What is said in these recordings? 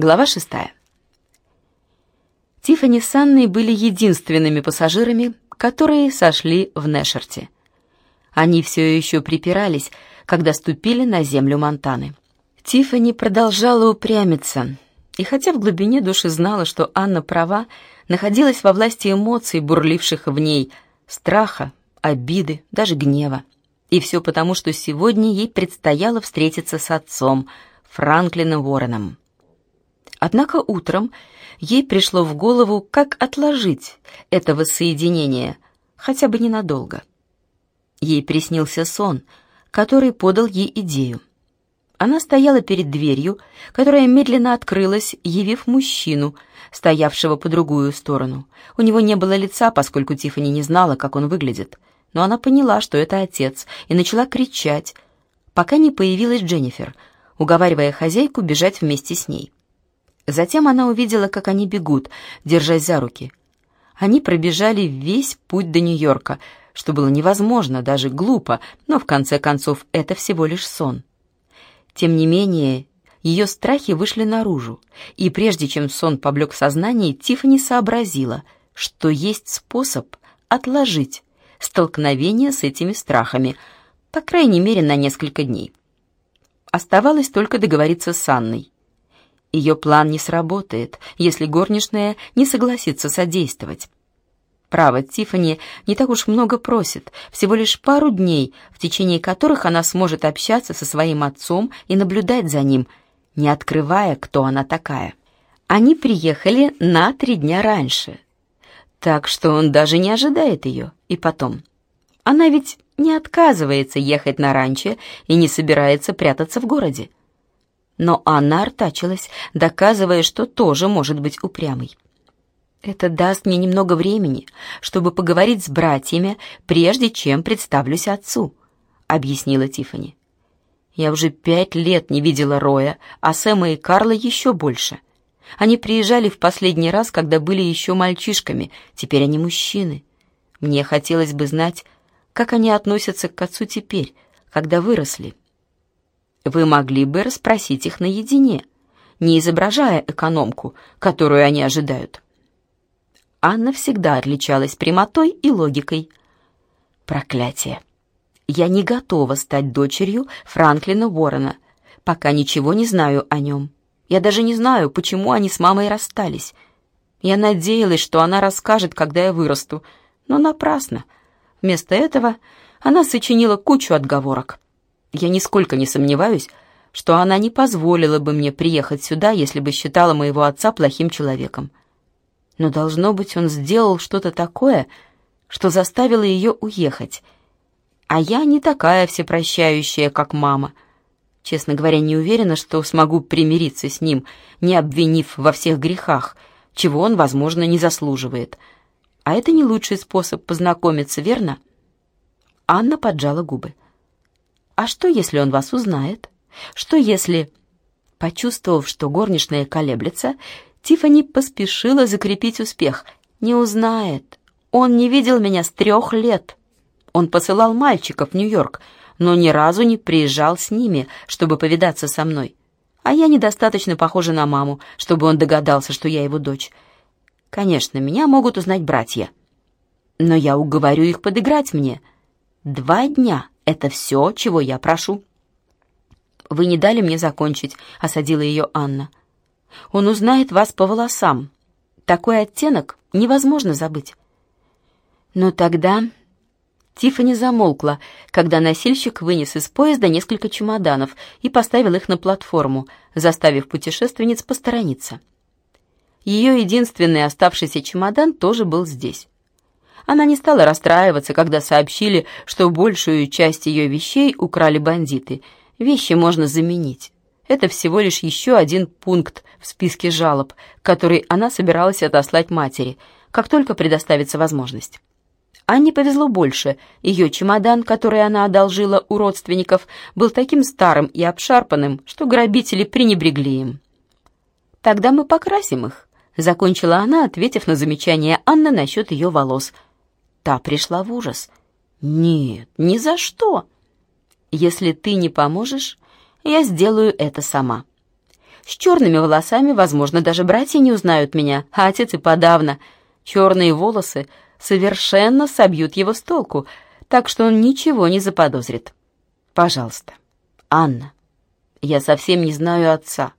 Глава шестая. Тиффани с Анной были единственными пассажирами, которые сошли в Нэшерте. Они все еще припирались, когда ступили на землю Монтаны. Тиффани продолжала упрямиться, и хотя в глубине души знала, что Анна права, находилась во власти эмоций, бурливших в ней, страха, обиды, даже гнева. И все потому, что сегодня ей предстояло встретиться с отцом, Франклином Вороном. Однако утром ей пришло в голову, как отложить это воссоединение, хотя бы ненадолго. Ей приснился сон, который подал ей идею. Она стояла перед дверью, которая медленно открылась, явив мужчину, стоявшего по другую сторону. У него не было лица, поскольку Тиффани не знала, как он выглядит. Но она поняла, что это отец, и начала кричать, пока не появилась Дженнифер, уговаривая хозяйку бежать вместе с ней. Затем она увидела, как они бегут, держась за руки. Они пробежали весь путь до Нью-Йорка, что было невозможно, даже глупо, но в конце концов это всего лишь сон. Тем не менее, ее страхи вышли наружу, и прежде чем сон поблек в сознании, Тиффани сообразила, что есть способ отложить столкновение с этими страхами, по крайней мере, на несколько дней. Оставалось только договориться с Анной. Ее план не сработает, если горничная не согласится содействовать. Право, Тиффани не так уж много просит, всего лишь пару дней, в течение которых она сможет общаться со своим отцом и наблюдать за ним, не открывая, кто она такая. Они приехали на три дня раньше, так что он даже не ожидает ее. И потом, она ведь не отказывается ехать на ранчо и не собирается прятаться в городе но она артачилась, доказывая, что тоже может быть упрямой. «Это даст мне немного времени, чтобы поговорить с братьями, прежде чем представлюсь отцу», — объяснила Тиффани. «Я уже пять лет не видела Роя, а Сэма и Карла еще больше. Они приезжали в последний раз, когда были еще мальчишками, теперь они мужчины. Мне хотелось бы знать, как они относятся к отцу теперь, когда выросли». Вы могли бы расспросить их наедине, не изображая экономку, которую они ожидают. Анна всегда отличалась прямотой и логикой. Проклятие. Я не готова стать дочерью Франклина Уоррена, пока ничего не знаю о нем. Я даже не знаю, почему они с мамой расстались. Я надеялась, что она расскажет, когда я вырасту, но напрасно. Вместо этого она сочинила кучу отговорок. Я нисколько не сомневаюсь, что она не позволила бы мне приехать сюда, если бы считала моего отца плохим человеком. Но, должно быть, он сделал что-то такое, что заставило ее уехать. А я не такая всепрощающая, как мама. Честно говоря, не уверена, что смогу примириться с ним, не обвинив во всех грехах, чего он, возможно, не заслуживает. А это не лучший способ познакомиться, верно? Анна поджала губы. А что, если он вас узнает? Что, если...» Почувствовав, что горничная колеблется, Тифани поспешила закрепить успех. «Не узнает. Он не видел меня с трех лет. Он посылал мальчиков в Нью-Йорк, но ни разу не приезжал с ними, чтобы повидаться со мной. А я недостаточно похожа на маму, чтобы он догадался, что я его дочь. Конечно, меня могут узнать братья. Но я уговорю их подыграть мне. Два дня это все, чего я прошу». «Вы не дали мне закончить», — осадила ее Анна. «Он узнает вас по волосам. Такой оттенок невозможно забыть». Но тогда Тиффани замолкла, когда носильщик вынес из поезда несколько чемоданов и поставил их на платформу, заставив путешественниц посторониться. Ее единственный оставшийся чемодан тоже был здесь. Она не стала расстраиваться, когда сообщили, что большую часть ее вещей украли бандиты. Вещи можно заменить. Это всего лишь еще один пункт в списке жалоб, который она собиралась отослать матери, как только предоставится возможность. Анне повезло больше. Ее чемодан, который она одолжила у родственников, был таким старым и обшарпанным, что грабители пренебрегли им. «Тогда мы покрасим их», — закончила она, ответив на замечание Анны насчет ее волос — Та пришла в ужас. «Нет, ни за что!» «Если ты не поможешь, я сделаю это сама». С черными волосами, возможно, даже братья не узнают меня, а отец и подавно. Черные волосы совершенно собьют его с толку, так что он ничего не заподозрит. Пожалуйста, Анна, я совсем не знаю отца,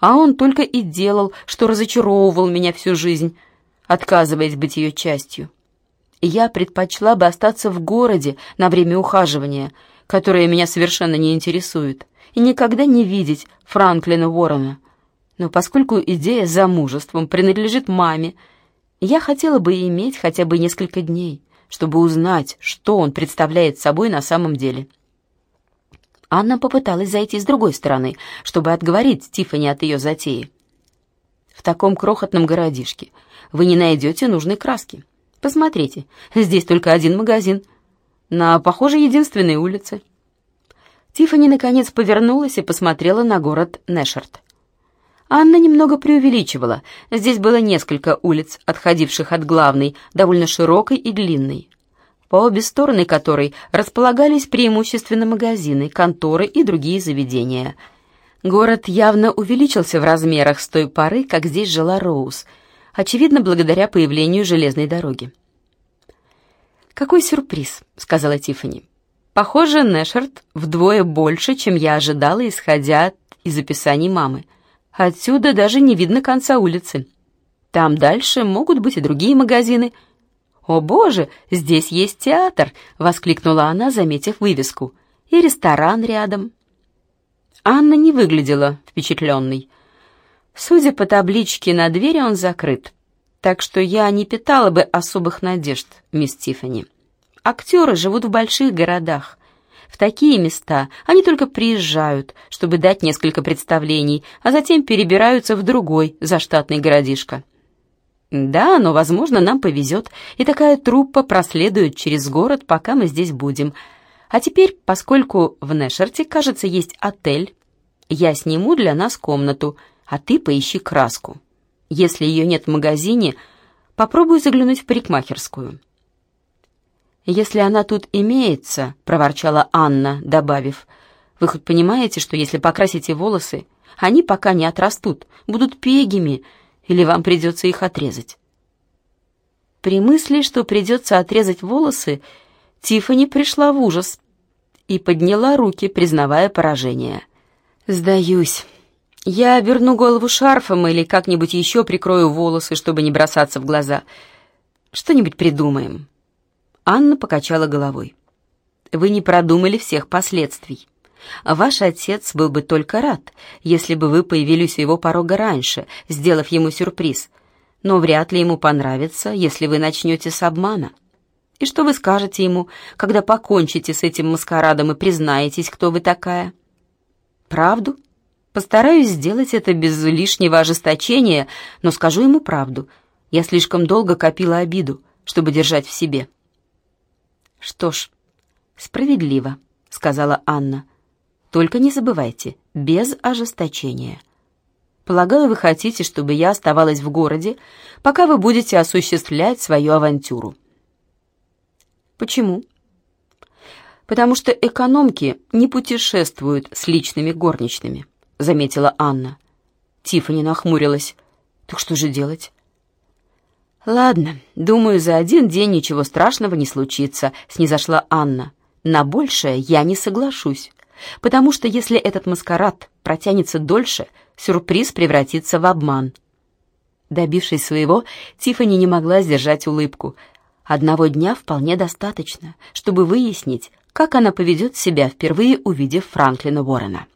а он только и делал, что разочаровывал меня всю жизнь, отказываясь быть ее частью. Я предпочла бы остаться в городе на время ухаживания, которое меня совершенно не интересует и никогда не видеть Франклина Уоррена. Но поскольку идея с замужеством принадлежит маме, я хотела бы иметь хотя бы несколько дней, чтобы узнать, что он представляет собой на самом деле. Анна попыталась зайти с другой стороны, чтобы отговорить Тиффани от ее затеи. В таком крохотном городишке вы не найдете нужной краски. Посмотрите, здесь только один магазин, на, похоже, единственной улице. Тиффани наконец повернулась и посмотрела на город Нэшерт. Анна немного преувеличивала. Здесь было несколько улиц, отходивших от главной, довольно широкой и длинной, по обе стороны которой располагались преимущественно магазины, конторы и другие заведения. Город явно увеличился в размерах с той поры, как здесь жила Роуз, очевидно, благодаря появлению железной дороги. «Какой сюрприз», — сказала Тиффани. Похоже, Нэшерт вдвое больше, чем я ожидала, исходя из описаний мамы. Отсюда даже не видно конца улицы. Там дальше могут быть и другие магазины. «О, боже, здесь есть театр!» — воскликнула она, заметив вывеску. «И ресторан рядом». Анна не выглядела впечатленной. Судя по табличке на двери, он закрыт. Так что я не питала бы особых надежд, мисс Тиффани. Актеры живут в больших городах. В такие места они только приезжают, чтобы дать несколько представлений, а затем перебираются в другой заштатный городишко. Да, но, возможно, нам повезет, и такая труппа проследует через город, пока мы здесь будем. А теперь, поскольку в Нэшерте, кажется, есть отель, я сниму для нас комнату, а ты поищи краску. Если ее нет в магазине, попробуй заглянуть в парикмахерскую. «Если она тут имеется», — проворчала Анна, добавив, «вы хоть понимаете, что если покрасите волосы, они пока не отрастут, будут пегими, или вам придется их отрезать?» При мысли, что придется отрезать волосы, Тиффани пришла в ужас и подняла руки, признавая поражение. «Сдаюсь. Я верну голову шарфом или как-нибудь еще прикрою волосы, чтобы не бросаться в глаза. Что-нибудь придумаем». Анна покачала головой. «Вы не продумали всех последствий. Ваш отец был бы только рад, если бы вы появились у его порога раньше, сделав ему сюрприз, но вряд ли ему понравится, если вы начнете с обмана. И что вы скажете ему, когда покончите с этим маскарадом и признаетесь, кто вы такая? Правду? Постараюсь сделать это без лишнего ожесточения, но скажу ему правду. Я слишком долго копила обиду, чтобы держать в себе». «Что ж, справедливо», — сказала Анна. «Только не забывайте, без ожесточения. Полагаю, вы хотите, чтобы я оставалась в городе, пока вы будете осуществлять свою авантюру». «Почему?» «Потому что экономки не путешествуют с личными горничными», — заметила Анна. Тиффани нахмурилась. «Так что же делать?» «Ладно, думаю, за один день ничего страшного не случится», — снизошла Анна. «На большее я не соглашусь, потому что если этот маскарад протянется дольше, сюрприз превратится в обман». Добившись своего, Тиффани не могла сдержать улыбку. Одного дня вполне достаточно, чтобы выяснить, как она поведет себя, впервые увидев Франклина Уоррена.